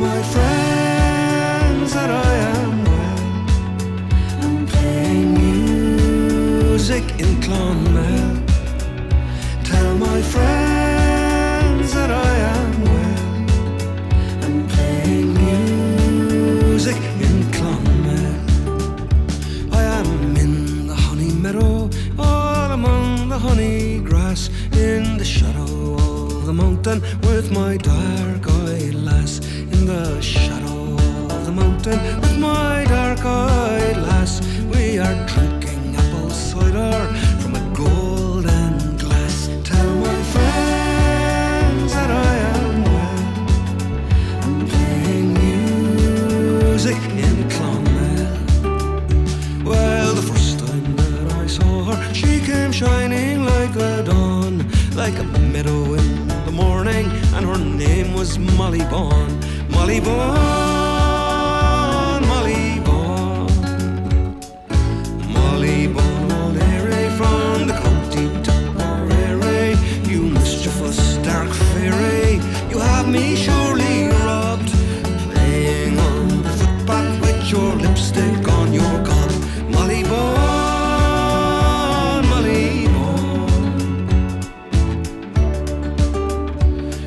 my friends that I am well. I'm playing music in Clonmel. Tell my friends that I am well. I'm playing music in Clonmel. I am in the honey meadow, all among the honey grass, in the shadow of the mountain with my dark eyed lass. Mountain with my dark eyed lass, we are drinking apple cider from a golden glass. Tell my friends that I am well. I'm playing music in Clonmel. Well, the first time that I saw her, she came shining like the dawn, like a meadow in the morning, and her name was Molly Bawn. Molly Bawn, lipstick on your gob. Molly Bawn, Molly Bawn.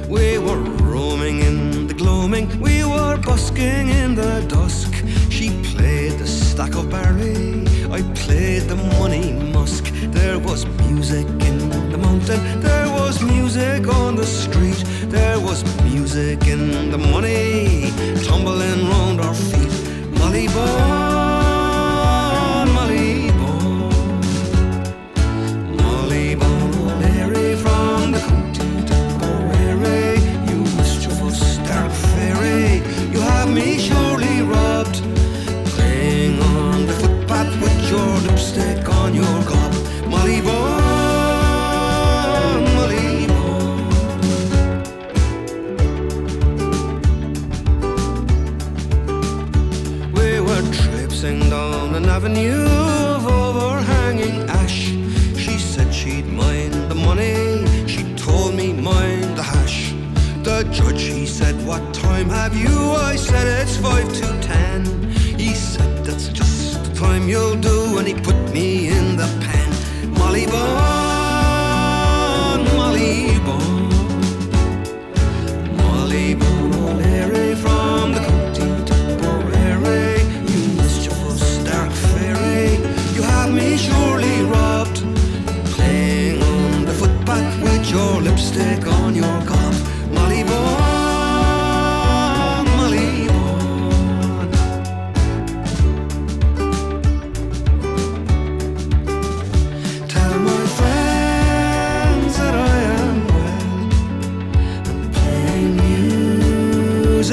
We were roaming in the gloaming, we were busking in the dusk. She played the stack of barley, I played the money musk. There was music in the mountain, there was music on the street, there was music in the money, Bawn. We were traipsing down an avenue of overhanging ash. She said she'd mind the money, she told me mind the hash. The judge, he said, What time have you? I said, It's five to ten. He said, That's just the time you'll do, and he put me in the pan. Molly Bawn, Molly Bawn. Molly O'Leary from the county Tipperary. You mischievous dark fairy, you have me surely robbed. Playing on the footpath with your lipstick on your gob.